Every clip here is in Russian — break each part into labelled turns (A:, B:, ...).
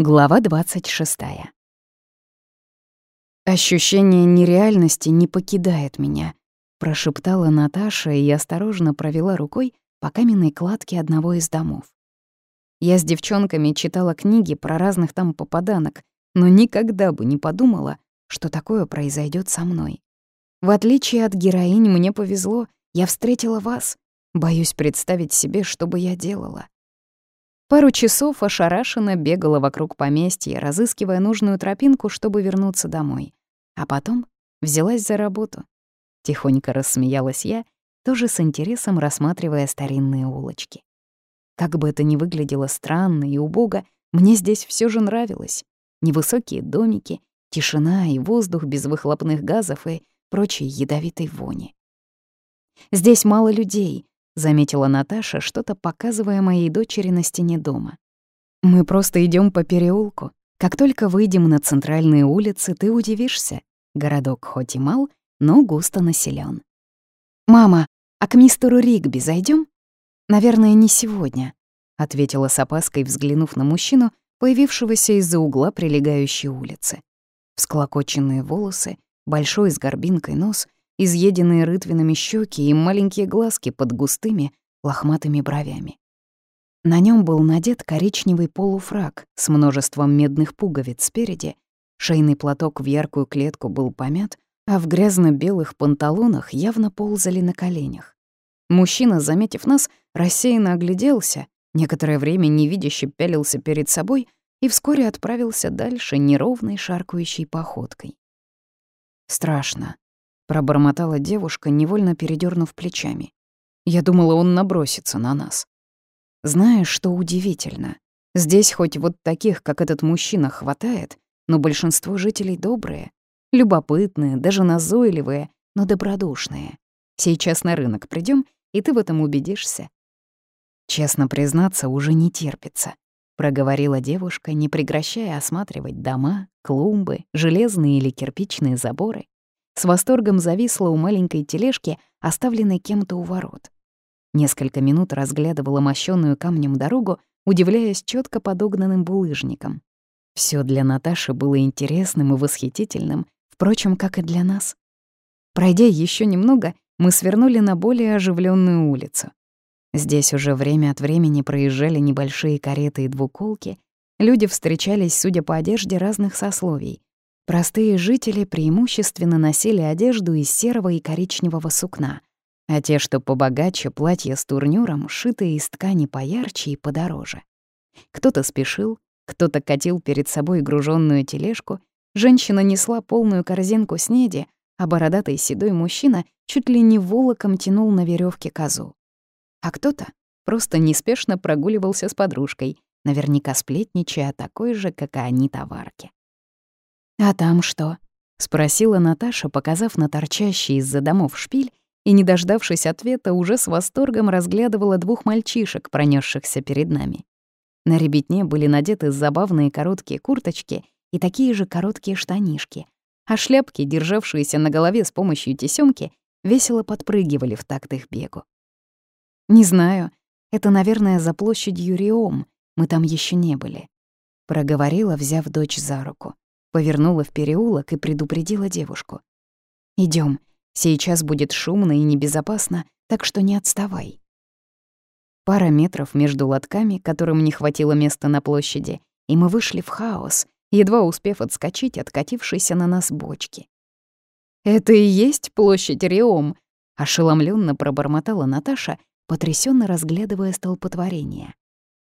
A: Глава 26. «Ощущение нереальности не покидает меня», — прошептала Наташа и осторожно провела рукой по каменной кладке одного из домов. Я с девчонками читала книги про разных там попаданок, но никогда бы не подумала, что такое произойдет со мной. В отличие от героинь, мне повезло, я встретила вас. Боюсь представить себе, что бы я делала. Пару часов ошарашенно бегала вокруг поместья, разыскивая нужную тропинку, чтобы вернуться домой. А потом взялась за работу. Тихонько рассмеялась я, тоже с интересом рассматривая старинные улочки. Как бы это ни выглядело странно и убого, мне здесь все же нравилось. Невысокие домики, тишина и воздух без выхлопных газов и прочей ядовитой вони. Здесь мало людей, заметила Наташа, что-то показывая моей дочери на стене дома. Мы просто идем по переулку. Как только выйдем на центральные улицы, ты удивишься. Городок хоть и мал, но густо населен. Мама, а к мистеру Ригби зайдем? Наверное, не сегодня, ответила с опаской, взглянув на мужчину, появившегося из-за угла прилегающей улицы. Всклокоченные волосы, большой с горбинкой нос — изъеденные рытвинами щеки и маленькие глазки под густыми лохматыми бровями. На нем был надет коричневый полуфрак с множеством медных пуговиц спереди, шейный платок в яркую клетку был помят, а в грязно-белых панталонах явно ползали на коленях. Мужчина, заметив нас, рассеянно огляделся, некоторое время невидяще пялился перед собой и вскоре отправился дальше неровной шаркающей походкой. Страшно, Пробормотала девушка, невольно передернув плечами. Я думала, он набросится на нас. Знаешь, что удивительно? Здесь хоть вот таких, как этот мужчина, хватает, но большинство жителей добрые, любопытные, даже назойливые, но добродушные. Сейчас на рынок придем, и ты в этом убедишься. Честно признаться, уже не терпится, проговорила девушка, не прекращая осматривать дома, клумбы, железные или кирпичные заборы с восторгом зависла у маленькой тележки, оставленной кем-то у ворот. Несколько минут разглядывала мощенную камнем дорогу, удивляясь четко подогнанным булыжникам. Все для Наташи было интересным и восхитительным, впрочем, как и для нас. Пройдя еще немного, мы свернули на более оживленную улицу. Здесь уже время от времени проезжали небольшие кареты и двуколки. Люди встречались, судя по одежде, разных сословий. Простые жители преимущественно носили одежду из серого и коричневого сукна, а те, что побогаче, платья с турнюром, шитые из ткани поярче и подороже. Кто-то спешил, кто-то катил перед собой груженную тележку, женщина несла полную корзинку снеди, а бородатый седой мужчина чуть ли не волоком тянул на веревке козу. А кто-то просто неспешно прогуливался с подружкой, наверняка сплетничая о такой же, как и они, товарке. «А там что?» — спросила Наташа, показав на торчащий из-за домов шпиль, и, не дождавшись ответа, уже с восторгом разглядывала двух мальчишек, пронесшихся перед нами. На ребятне были надеты забавные короткие курточки и такие же короткие штанишки, а шляпки, державшиеся на голове с помощью тесёмки, весело подпрыгивали в такт их бегу. «Не знаю, это, наверное, за площадью Риом, мы там еще не были», — проговорила, взяв дочь за руку. Повернула в переулок и предупредила девушку. Идем, сейчас будет шумно и небезопасно, так что не отставай». Пара метров между лотками, которым не хватило места на площади, и мы вышли в хаос, едва успев отскочить от катившейся на нас бочки. «Это и есть площадь Риом», — ошеломленно пробормотала Наташа, потрясенно разглядывая столпотворение.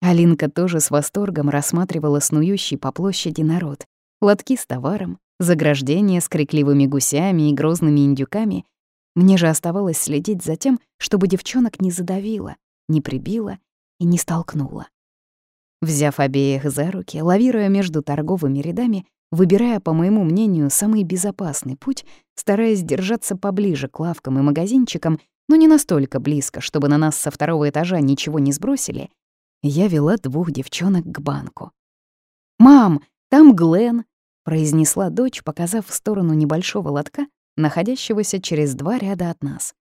A: Алинка тоже с восторгом рассматривала снующий по площади народ, лотки с товаром, заграждения с крикливыми гусями и грозными индюками. Мне же оставалось следить за тем, чтобы девчонок не задавило, не прибило и не столкнуло. Взяв обеих за руки, лавируя между торговыми рядами, выбирая, по моему мнению, самый безопасный путь, стараясь держаться поближе к лавкам и магазинчикам, но не настолько близко, чтобы на нас со второго этажа ничего не сбросили, я вела двух девчонок к банку. «Мам, там Глен, произнесла дочь, показав в сторону небольшого лотка, находящегося через два ряда от нас.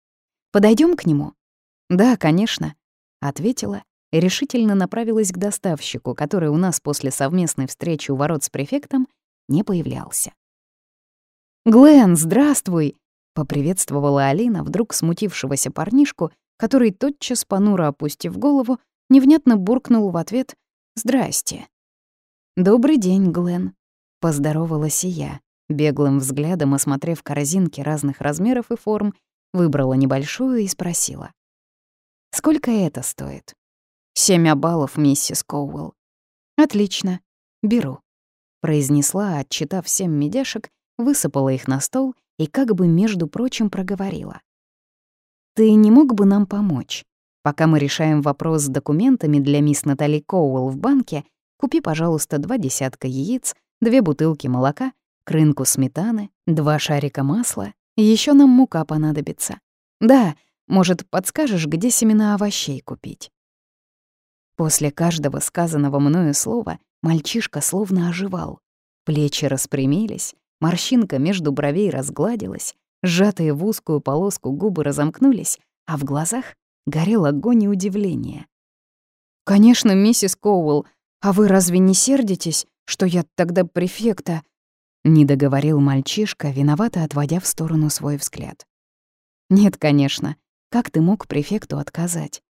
A: Подойдем к нему? Да, конечно, ответила, и решительно направилась к доставщику, который у нас после совместной встречи у ворот с префектом не появлялся. «Глен, здравствуй!» — поприветствовала Алина вдруг смутившегося парнишку, который, тотчас понуро опустив голову, невнятно буркнул в ответ «Здрасте». «Добрый день, Глен», — поздоровалась и я, беглым взглядом осмотрев корзинки разных размеров и форм, выбрала небольшую и спросила. «Сколько это стоит?» «Семь баллов, миссис Коуэлл». «Отлично, беру», — произнесла, отчитав семь медяшек, высыпала их на стол и как бы, между прочим, проговорила. «Ты не мог бы нам помочь? Пока мы решаем вопрос с документами для мисс Натали Коуэлл в банке, купи, пожалуйста, два десятка яиц, две бутылки молока, крынку сметаны, два шарика масла, еще нам мука понадобится. Да, может, подскажешь, где семена овощей купить?» После каждого сказанного мною слова мальчишка словно оживал. Плечи распрямились, морщинка между бровей разгладилась, Сжатые в узкую полоску губы разомкнулись, а в глазах горел огонь и удивление. «Конечно, миссис Коуэлл, а вы разве не сердитесь, что я тогда префекта?» Не договорил мальчишка, виновато отводя в сторону свой взгляд. «Нет, конечно. Как ты мог префекту отказать?»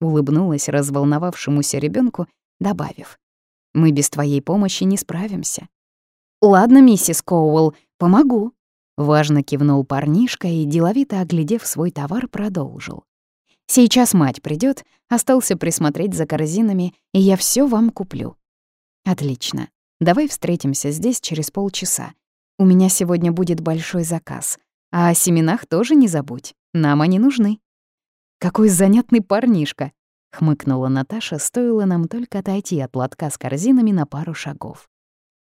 A: Улыбнулась разволновавшемуся ребенку, добавив. «Мы без твоей помощи не справимся». «Ладно, миссис Коуэлл, помогу», Важно кивнул парнишка и, деловито оглядев свой товар, продолжил. «Сейчас мать придет, остался присмотреть за корзинами, и я все вам куплю». «Отлично. Давай встретимся здесь через полчаса. У меня сегодня будет большой заказ. А о семенах тоже не забудь, нам они нужны». «Какой занятный парнишка!» — хмыкнула Наташа, стоило нам только отойти от лотка с корзинами на пару шагов.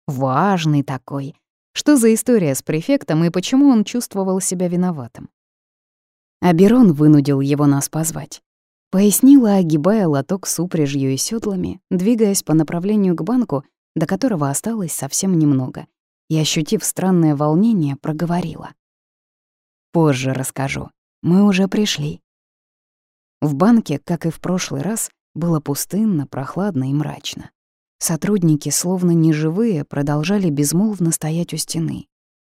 A: «Важный такой, что за история с префектом и почему он чувствовал себя виноватым? Аберон вынудил его нас позвать. Пояснила, огибая лоток с упряжью и седлами, двигаясь по направлению к банку, до которого осталось совсем немного, и, ощутив странное волнение, проговорила. «Позже расскажу. Мы уже пришли». В банке, как и в прошлый раз, было пустынно, прохладно и мрачно. Сотрудники, словно неживые, продолжали безмолвно стоять у стены.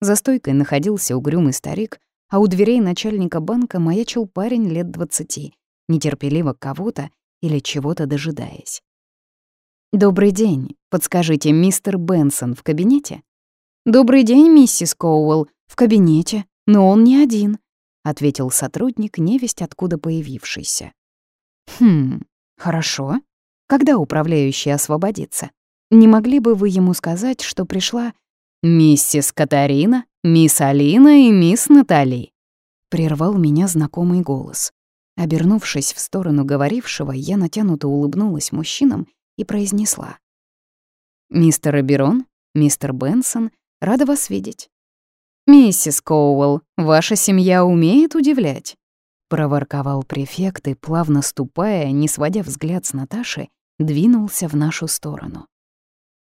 A: За стойкой находился угрюмый старик, а у дверей начальника банка маячил парень лет двадцати, нетерпеливо кого-то или чего-то дожидаясь. «Добрый день. Подскажите, мистер Бенсон в кабинете?» «Добрый день, миссис Коуэлл. В кабинете. Но он не один», — ответил сотрудник, невесть откуда появившийся. «Хм, хорошо. Когда управляющий освободится? Не могли бы вы ему сказать, что пришла миссис Катарина, мисс Алина и мисс Натали?» Прервал меня знакомый голос. Обернувшись в сторону говорившего, я натянуто улыбнулась мужчинам и произнесла. «Мистер Аберон, мистер Бенсон, рада вас видеть». «Миссис Коуэлл, ваша семья умеет удивлять?» проворковал префект и, плавно ступая, не сводя взгляд с Наташи, двинулся в нашу сторону.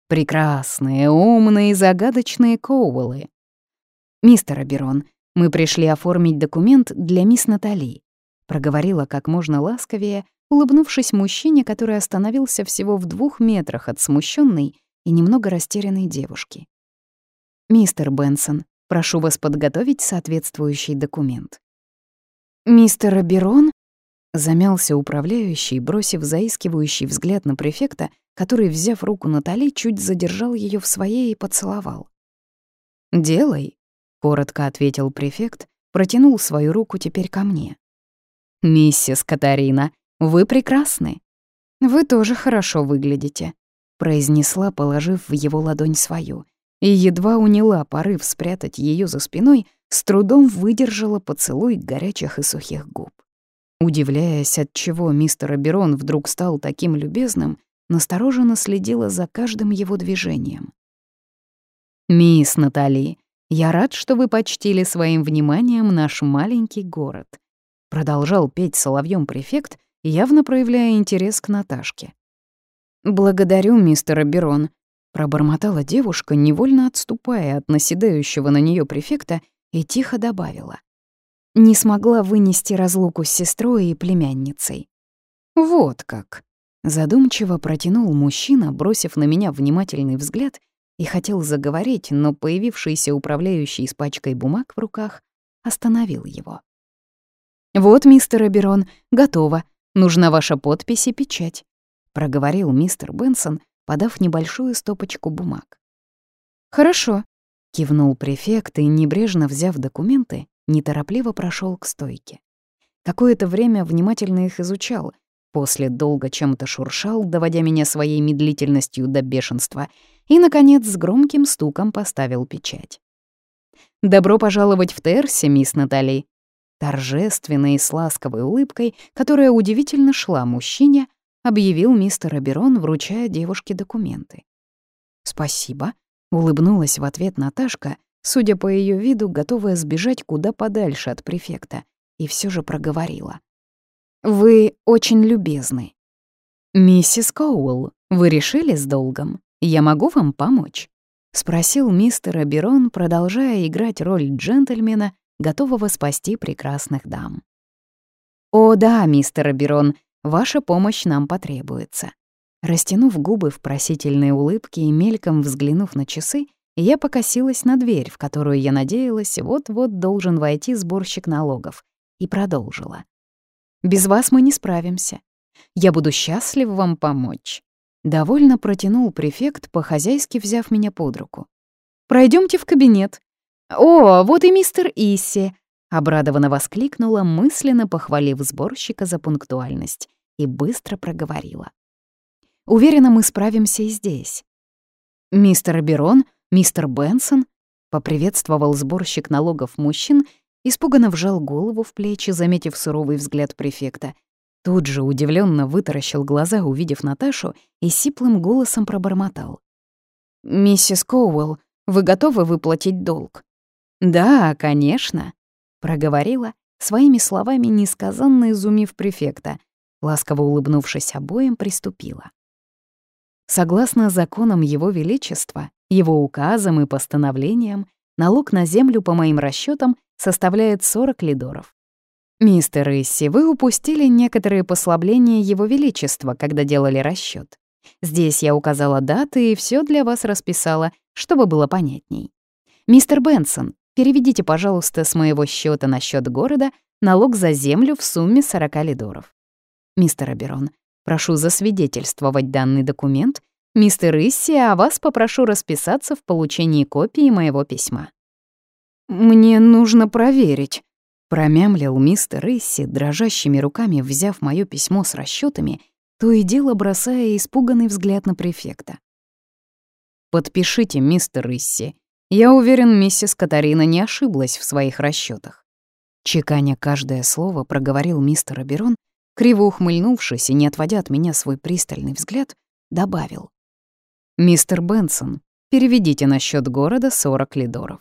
A: Прекрасные, умные, загадочные Коуэллы. «Мистер Аберон, мы пришли оформить документ для мисс Натали», проговорила как можно ласковее, улыбнувшись мужчине, который остановился всего в двух метрах от смущенной и немного растерянной девушки. «Мистер Бенсон, прошу вас подготовить соответствующий документ». «Мистер Аберон?» Замялся управляющий, бросив заискивающий взгляд на префекта, который, взяв руку Натали, чуть задержал ее в своей и поцеловал. «Делай», — коротко ответил префект, протянул свою руку теперь ко мне. «Миссис Катарина, вы прекрасны. Вы тоже хорошо выглядите», — произнесла, положив в его ладонь свою, и едва уняла порыв спрятать ее за спиной, с трудом выдержала поцелуй горячих и сухих губ. Удивляясь, от чего мистер Аберон вдруг стал таким любезным, настороженно следила за каждым его движением. «Мисс Натали, я рад, что вы почтили своим вниманием наш маленький город», продолжал петь соловьем префект, явно проявляя интерес к Наташке. «Благодарю, мистер Аберон», пробормотала девушка, невольно отступая от наседающего на нее префекта, и тихо добавила не смогла вынести разлуку с сестрой и племянницей. «Вот как!» Задумчиво протянул мужчина, бросив на меня внимательный взгляд, и хотел заговорить, но появившийся управляющий с пачкой бумаг в руках остановил его. «Вот, мистер Аберон, готово. Нужна ваша подпись и печать», — проговорил мистер Бенсон, подав небольшую стопочку бумаг. «Хорошо», — кивнул префект и, небрежно взяв документы, неторопливо прошел к стойке. Какое-то время внимательно их изучал, после долго чем-то шуршал, доводя меня своей медлительностью до бешенства, и, наконец, с громким стуком поставил печать. «Добро пожаловать в Терсе, мисс Натали!» Торжественно и с ласковой улыбкой, которая удивительно шла мужчине, объявил мистер Аберон, вручая девушке документы. «Спасибо», — улыбнулась в ответ Наташка, судя по ее виду, готовая сбежать куда подальше от префекта, и все же проговорила. «Вы очень любезны». «Миссис Коуэлл, вы решили с долгом? Я могу вам помочь?» — спросил мистер Аберон, продолжая играть роль джентльмена, готового спасти прекрасных дам. «О да, мистер Аберон, ваша помощь нам потребуется». Растянув губы в просительной улыбке и мельком взглянув на часы, я покосилась на дверь, в которую я надеялась, вот-вот должен войти сборщик налогов, и продолжила. «Без вас мы не справимся. Я буду счастлив вам помочь. Довольно протянул префект, по-хозяйски взяв меня под руку. Пройдемте в кабинет. О, вот и мистер Исси!» Обрадованно воскликнула, мысленно похвалив сборщика за пунктуальность, и быстро проговорила. «Уверена, мы справимся и здесь». «Мистер Берон, мистер Бенсон», — поприветствовал сборщик налогов мужчин, испуганно вжал голову в плечи, заметив суровый взгляд префекта, Тут же удивленно вытаращил глаза, увидев Наташу, и сиплым голосом пробормотал. «Миссис Коуэлл, вы готовы выплатить долг?» «Да, конечно», — проговорила, своими словами несказанно изумив префекта. Ласково улыбнувшись обоим, приступила. Согласно законам Его Величества, его указам и постановлениям, налог на землю, по моим расчетам, составляет 40 лидоров. «Мистер Исси, вы упустили некоторые послабления Его Величества, когда делали расчет. Здесь я указала даты и все для вас расписала, чтобы было понятней. Мистер Бенсон, переведите, пожалуйста, с моего счета на счет города налог за землю в сумме 40 лидоров. Мистер Аберон, прошу засвидетельствовать данный документ. Мистер Исси, а вас попрошу расписаться в получении копии моего письма. «Мне нужно проверить», Промямлил мистер Исси, дрожащими руками взяв моё письмо с расчётами, то и дело бросая испуганный взгляд на префекта. «Подпишите, мистер Исси. Я уверен, миссис Катарина не ошиблась в своих расчётах». Чеканя каждое слово, проговорил мистер Аберон, криво ухмыльнувшись и не отводя от меня свой пристальный взгляд, добавил. «Мистер Бенсон, переведите на счёт города 40 лидоров».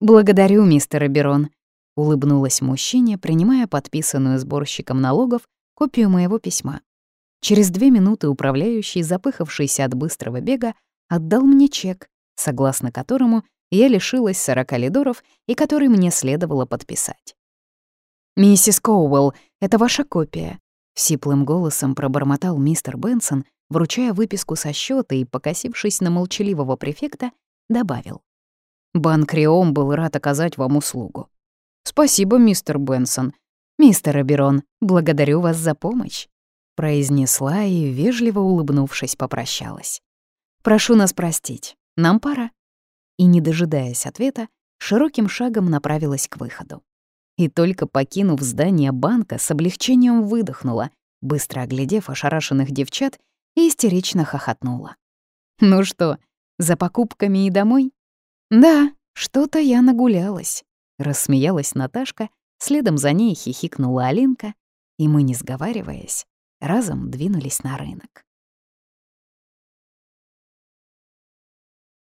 A: «Благодарю, мистер Аберон», Улыбнулась мужчине, принимая подписанную сборщиком налогов копию моего письма. Через две минуты управляющий, запыхавшийся от быстрого бега, отдал мне чек, согласно которому я лишилась 40 лидоров и который мне следовало подписать. «Миссис Коуэлл, это ваша копия», — сиплым голосом пробормотал мистер Бенсон, вручая выписку со счета и, покосившись на молчаливого префекта, добавил. «Банк Риом был рад оказать вам услугу. «Спасибо, мистер Бенсон. Мистер Аберон, благодарю вас за помощь», — произнесла и, вежливо улыбнувшись, попрощалась. «Прошу нас простить. Нам пора». И, не дожидаясь ответа, широким шагом направилась к выходу. И только покинув здание банка, с облегчением выдохнула, быстро оглядев ошарашенных девчат и истерично хохотнула. «Ну что, за покупками и домой?» «Да, что-то я нагулялась». Рассмеялась Наташка, следом за ней хихикнула Алинка, и мы, не сговариваясь, разом двинулись на рынок.